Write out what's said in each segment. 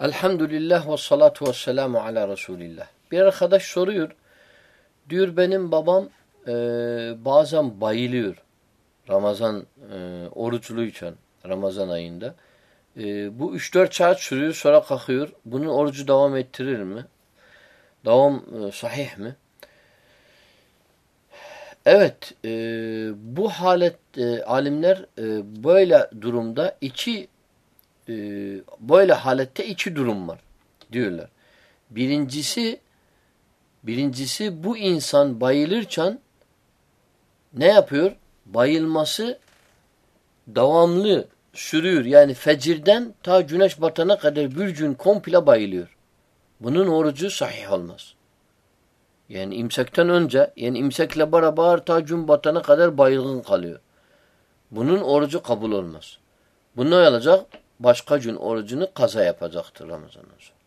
Elhamdülillah ve salatu ve selamu ala Resulillah. Bir arkadaş soruyor. Diyor benim babam e, bazen bayılıyor. Ramazan e, oruçluyken Ramazan ayında. E, bu 3-4 saat sürüyor sonra kalkıyor. Bunun orucu devam ettirir mi? Devam e, sahih mi? Evet, e, bu halet e, alimler e, böyle durumda iki e, böyle halette iki durum var diyorlar. Birincisi birincisi bu insan bayılırken ne yapıyor? Bayılması devamlı sürüyor. Yani fecirden ta güneş batana kadar bir gün komple bayılıyor. Bunun orucu sahih olmaz. Yani imsekten önce, yani imsekle beraber ta gün batana kadar bayılgın kalıyor. Bunun orucu kabul olmaz. Bu ne olacak? Başka gün orucunu kaza yapacaktır Ramazan'dan sonra.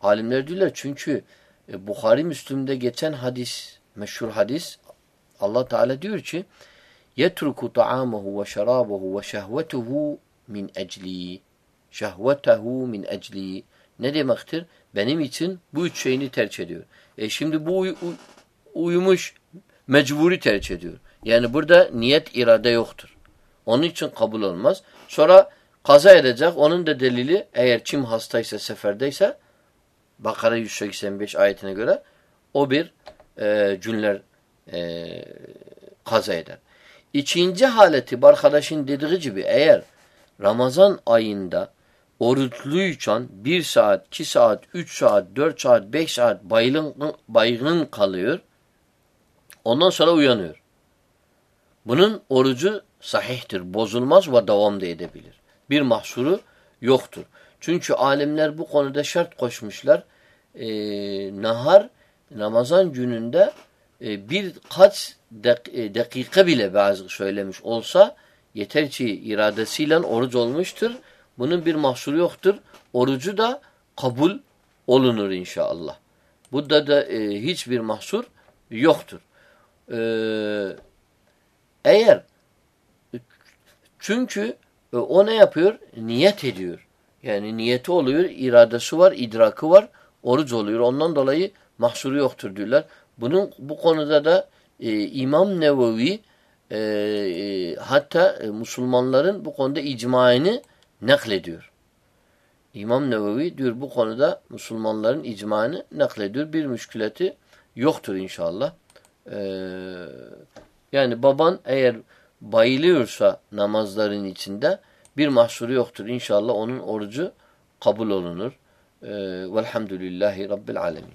Alimler diyorlar çünkü e, Bukhari Müslüm'de geçen hadis, meşhur hadis Allah Teala diyor ki yetruku ta'amahu ve şerabahu ve şehvetuhu min ecli şehvetehu min ecli ne demektir? Benim için bu üç şeyini tercih ediyor. E şimdi bu uy uyumuş mecburi tercih ediyor. Yani burada niyet irade yoktur. Onun için kabul olmaz. Sonra kaza edecek. Onun da delili eğer kim hastaysa seferdeyse Bakara 185 ayetine göre o bir e, cünler e, kaza eder. İkinci haleti arkadaşın dediği gibi eğer Ramazan ayında oruçluyken bir saat, iki saat, üç saat, dört saat, beş saat baygın, baygın kalıyor. Ondan sonra uyanıyor. Bunun orucu sahihtir, bozulmaz ve devam da edebilir. Bir mahsuru yoktur. Çünkü alimler bu konuda şart koşmuşlar. Ee, nahar Ramazan gününde e, birkaç dak e, dakika bile bazı söylemiş olsa yeter ki iradesiyle oruç olmuştur. Bunun bir mahsuru yoktur. Orucu da kabul olunur inşallah. Burada da e, hiçbir mahsur yoktur. Ee, eğer çünkü e, o ne yapıyor? Niyet ediyor. Yani niyeti oluyor, iradesi var, idrakı var, oruç oluyor. Ondan dolayı mahsuru yoktur diyorlar. Bunun bu konuda da e, İmam Nevevi e, e, hatta e, Müslümanların bu konuda icmaini naklediyor. İmam Nevevi diyor bu konuda Müslümanların icmaını naklediyor. Bir müşkületi yoktur inşallah. Ee, yani baban eğer bayılıyorsa namazların içinde bir mahsuru yoktur. İnşallah onun orucu kabul olunur. Ee, velhamdülillahi Rabbil alemin.